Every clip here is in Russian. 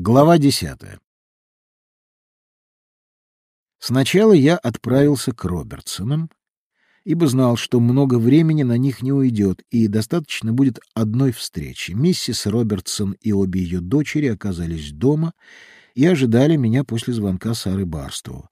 Глава десятая. Сначала я отправился к Робертсонам, ибо знал, что много времени на них не уйдет, и достаточно будет одной встречи. Миссис Робертсон и обе ее дочери оказались дома и ожидали меня после звонка Сары Барстоу.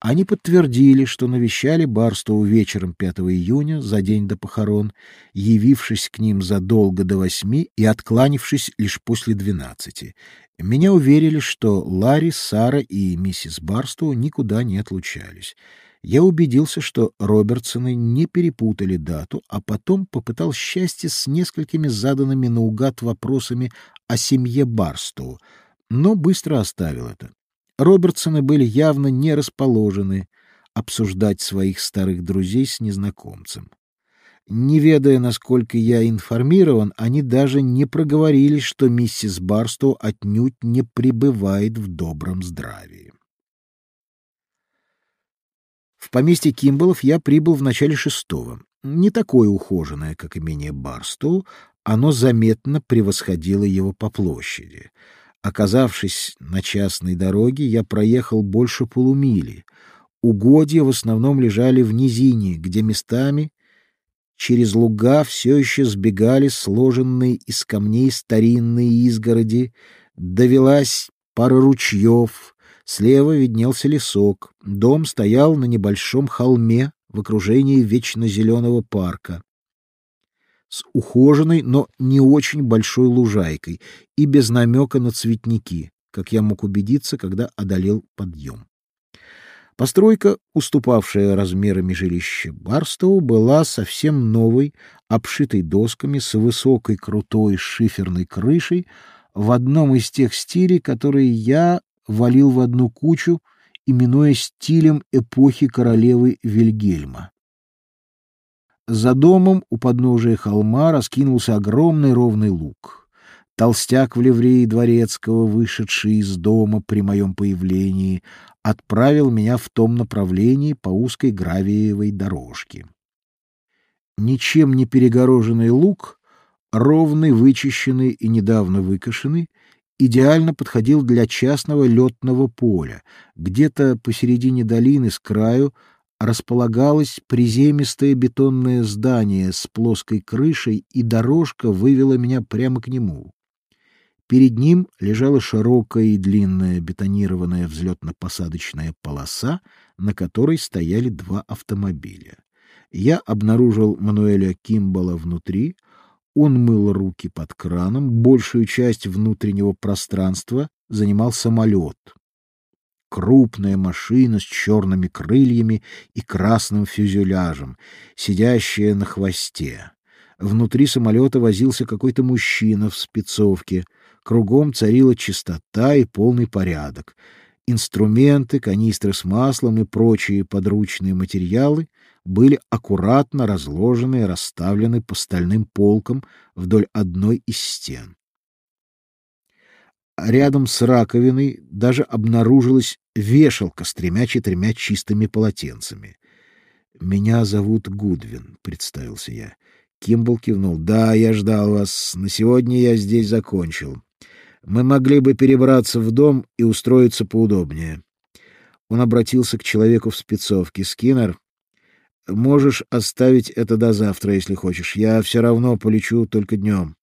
Они подтвердили, что навещали Барстоу вечером 5 июня, за день до похорон, явившись к ним задолго до восьми и откланившись лишь после двенадцати. Меня уверили, что Ларри, Сара и миссис Барстоу никуда не отлучались. Я убедился, что Робертсоны не перепутали дату, а потом попытал счастье с несколькими заданными наугад вопросами о семье Барстоу, но быстро оставил это. Робертсоны были явно не расположены обсуждать своих старых друзей с незнакомцем. Не ведая, насколько я информирован, они даже не проговорились, что миссис Барстоу отнюдь не пребывает в добром здравии. В поместье Кимбалов я прибыл в начале шестого. Не такое ухоженное, как имение Барстоу, оно заметно превосходило его по площади — Оказавшись на частной дороге, я проехал больше полумили. Угодья в основном лежали в низине, где местами через луга все еще сбегали сложенные из камней старинные изгороди, довелась пара ручьев, слева виднелся лесок, дом стоял на небольшом холме в окружении вечно зеленого парка с ухоженной, но не очень большой лужайкой и без намека на цветники, как я мог убедиться, когда одолел подъем. Постройка, уступавшая размерами жилища Барстоу, была совсем новой, обшитой досками с высокой крутой шиферной крышей в одном из тех стилей, которые я валил в одну кучу, именуя стилем эпохи королевы Вильгельма. За домом у подножия холма раскинулся огромный ровный луг. Толстяк в ливреи дворецкого, вышедший из дома при моем появлении, отправил меня в том направлении по узкой гравиевой дорожке. Ничем не перегороженный луг, ровный, вычищенный и недавно выкошенный, идеально подходил для частного летного поля. Где-то посередине долины с краю располагалось приземистое бетонное здание с плоской крышей, и дорожка вывела меня прямо к нему. Перед ним лежала широкая и длинная бетонированная взлетно-посадочная полоса, на которой стояли два автомобиля. Я обнаружил Мануэля Кимбала внутри. Он мыл руки под краном. Большую часть внутреннего пространства занимал самолет — крупная машина с черными крыльями и красным фюзеляжем, сидящая на хвосте. Внутри самолета возился какой-то мужчина в спецовке. Кругом царила чистота и полный порядок. Инструменты, канистры с маслом и прочие подручные материалы были аккуратно разложены и расставлены по стальным полкам вдоль одной из стен. Рядом с раковиной даже обнаружилась вешалка с тремя-четырьмя чистыми полотенцами. «Меня зовут Гудвин», — представился я. Кимбл кивнул. «Да, я ждал вас. На сегодня я здесь закончил. Мы могли бы перебраться в дом и устроиться поудобнее». Он обратился к человеку в спецовке. «Скиннер, можешь оставить это до завтра, если хочешь. Я все равно полечу только днем».